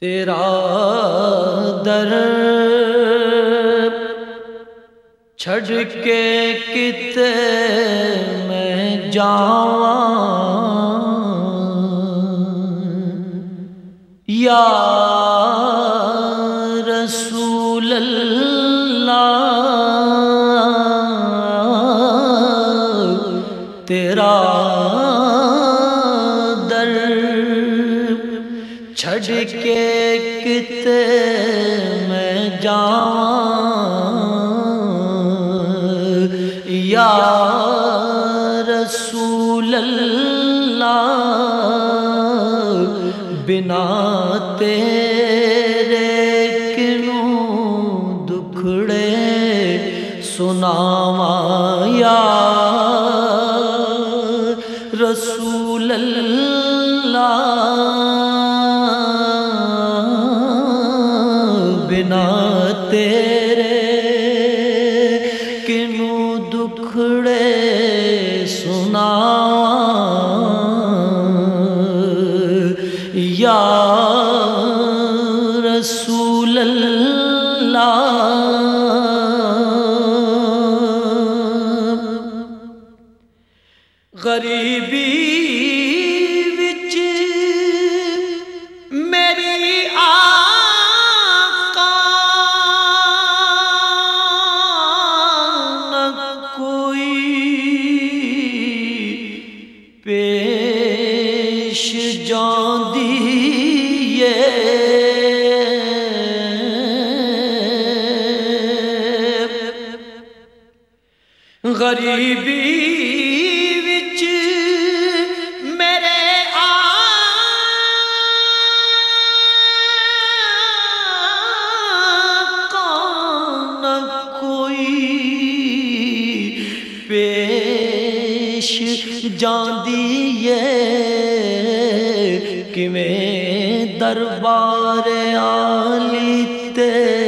تیرا در چھڑ کے کتے میں جاواں۔ یا چھڑ کے کتے میں جاواں یا رسول اللہ، بنا تیرے کنوں دکھڑے سناواں یا رسول اللہ۔ بنا تیرے کنوں دکھڑے سنا یا رسول اللہ غریبی غریبی وچ میرے آقا نہ کوئی پیش جاندی کیویں دربار عالی تے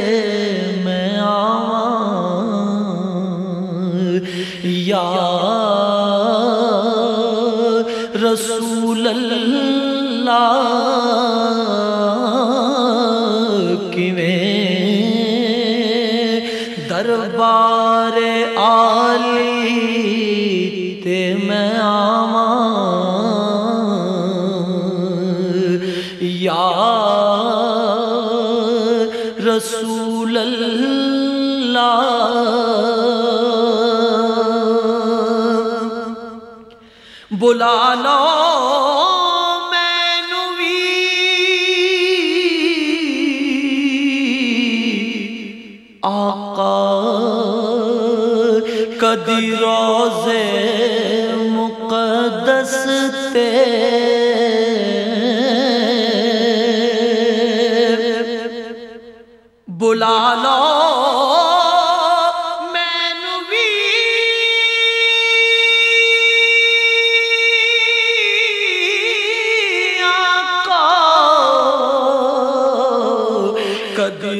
بلا لو مینو بھی آقا کدی روزے مقدس تے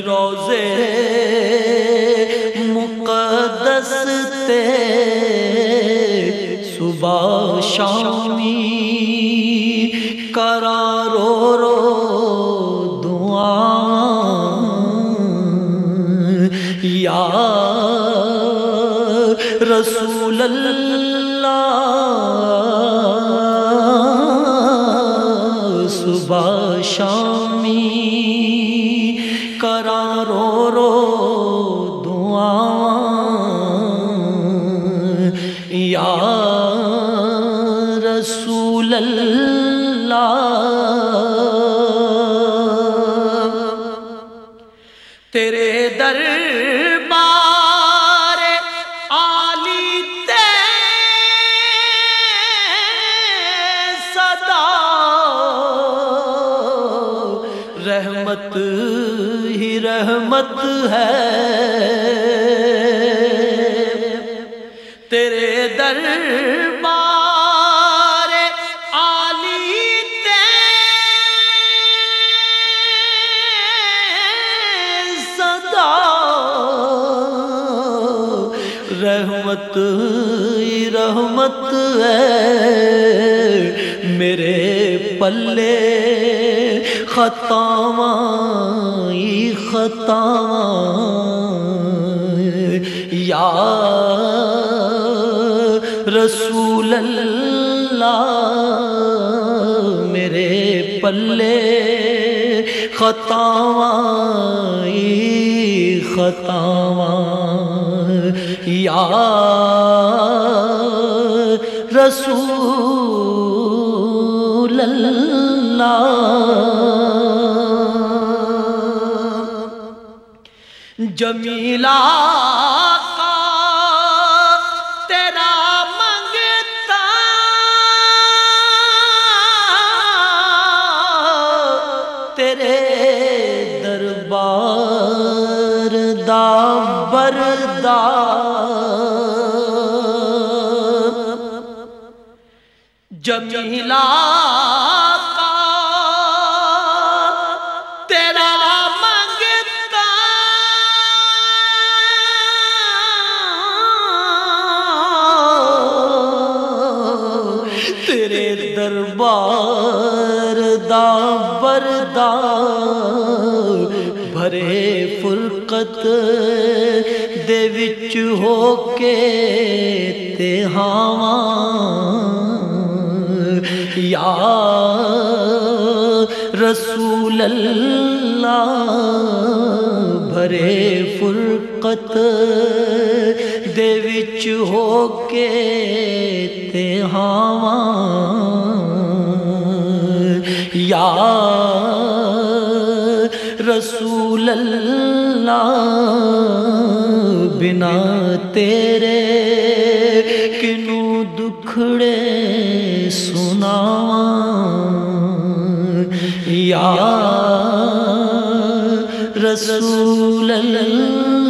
روزے مقدس تے صبح شامی کرا رو رو دعا یا رسول اللہ صبح شامی تیرے دربار عالی تے صدا رحمت ہی رحمت ہے تیرے دربار رحمت رحمت ہے میرے پلے خطاواں خطاواں۔ یا رسول اللہ، میرے پلے خطاواں خطاواں۔ یا رسول اللہ۔ جمیلہ جمیلا تیرا منگتا تیرے دربار دا بردار بھرے فرقت دے وچ ہو کے تے ہاواں یا رسول اللہ بھرے فرقت دے وچ ہو کے تے ہاواں یا رسول اللہ، بنا تیرے کنو دکھڑے سنا یا رسول اللہ۔